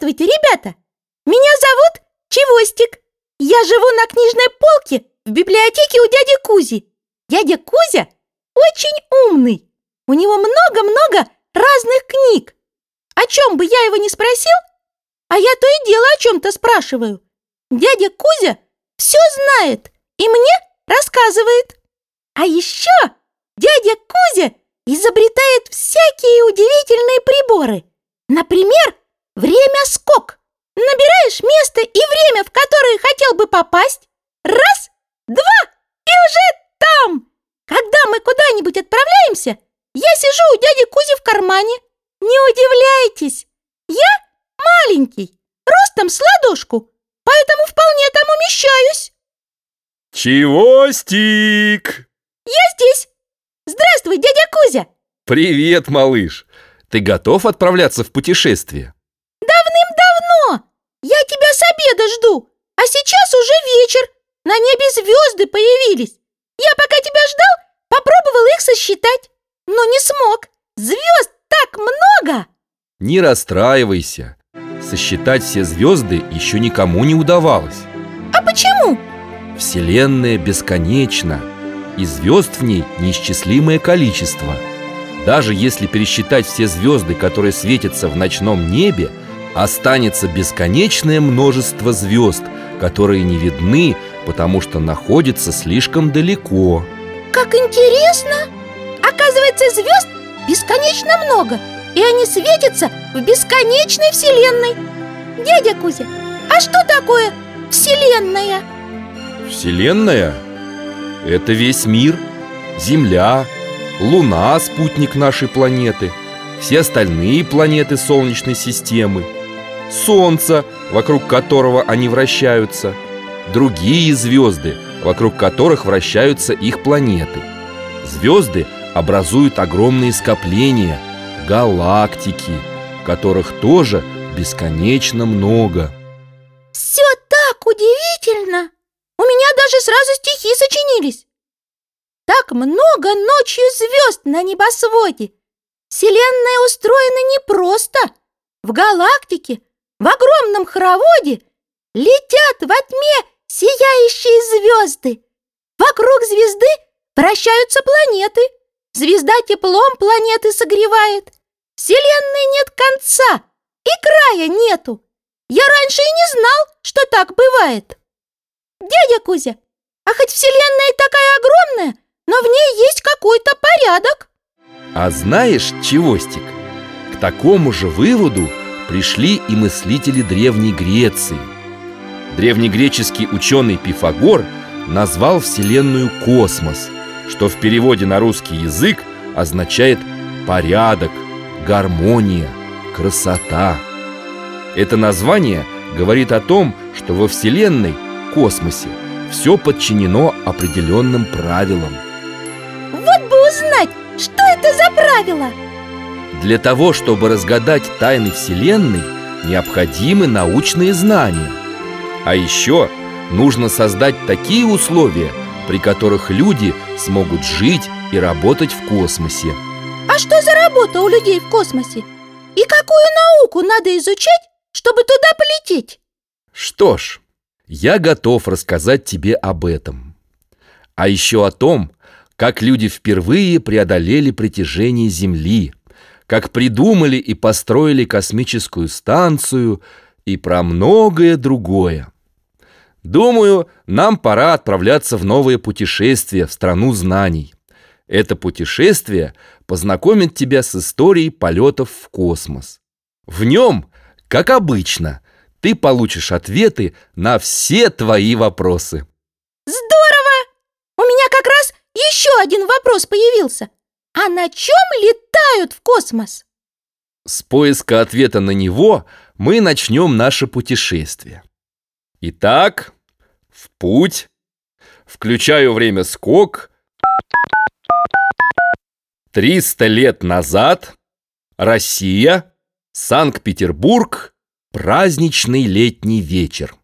Здравствуйте, ребята! Меня зовут Чевостик. Я живу на книжной полке в библиотеке у дяди Кузи. Дядя Кузя очень умный. У него много-много разных книг. О чем бы я его не спросил, а я то и дело о чем-то спрашиваю. Дядя Кузя все знает и мне рассказывает. А еще дядя Кузя изобретает всякие удивительные приборы. Например, время скок. Набираешь место и время, в которое хотел бы попасть. Раз, два и уже там. Когда мы куда-нибудь отправляемся, я сижу у дяди Кузи в кармане. Не удивляйтесь, я маленький, ростом с ладошку, поэтому вполне там умещаюсь. Чего, Стик? Я здесь. Здравствуй, дядя Кузя. Привет, малыш. Ты готов отправляться в путешествие? Я тебя с обеда жду, а сейчас уже вечер. На небе звезды появились. Я пока тебя ждал, попробовал их сосчитать, но не смог. Звезд так много. Не расстраивайся. Сосчитать все звезды еще никому не удавалось. А почему? Вселенная бесконечна, и звезд в ней неисчислимое количество. Даже если пересчитать все звезды, которые светятся в ночном небе, останется бесконечное множество звезд, которые не видны, потому что находятся слишком далеко. Как интересно! Оказывается, звезд бесконечно много, и они светятся в бесконечной вселенной. Дядя Кузя, а что такое вселенная? Вселенная – это весь мир, Земля, Луна – спутник нашей планеты, все остальные планеты Солнечной системы, Солнце, вокруг которого они вращаются, другие звезды, вокруг которых вращаются их планеты. Звезды образуют огромные скопления, галактики, которых тоже бесконечно много. Все так удивительно! У меня даже сразу стихи сочинились. Так много ночью звезд на небосводе. Вселенная устроена непросто. В галактике, в огромном хороводе летят во тьме сияющие звезды. Вокруг звезды вращаются планеты. Звезда теплом планеты согревает. Вселенной нет конца и края нету. Я раньше и не знал, что так бывает. Дядя Кузя, а хоть Вселенная такая огромная, но в ней есть какой-то порядок. А знаешь, Чевостик, к такому же выводу пришли и мыслители Древней Греции. Древнегреческий ученый Пифагор назвал Вселенную космос, что в переводе на русский язык означает порядок, гармония, красота. Это название говорит о том, что во Вселенной, космосе, все подчинено определенным правилам. Вот бы узнать, что это за правила? Для того, чтобы разгадать тайны Вселенной, необходимы научные знания. А еще нужно создать такие условия, при которых люди смогут жить и работать в космосе. А что за работа у людей в космосе? И какую науку надо изучать, чтобы туда полететь? Что ж, я готов рассказать тебе об этом. А еще о том, как люди впервые преодолели притяжение Земли, как придумали и построили космическую станцию и про многое другое. Думаю, нам пора отправляться в новое путешествие в страну знаний. Это путешествие познакомит тебя с историей полетов в космос. В нем, как обычно, ты получишь ответы на все твои вопросы. Здорово! У меня как раз еще один вопрос появился. А на чем летают в космос? С поиска ответа на него мы начнем наше путешествие. Итак, в путь. Включаю время скок. 300 лет назад. Россия. Санкт-Петербург. Праздничный летний вечер.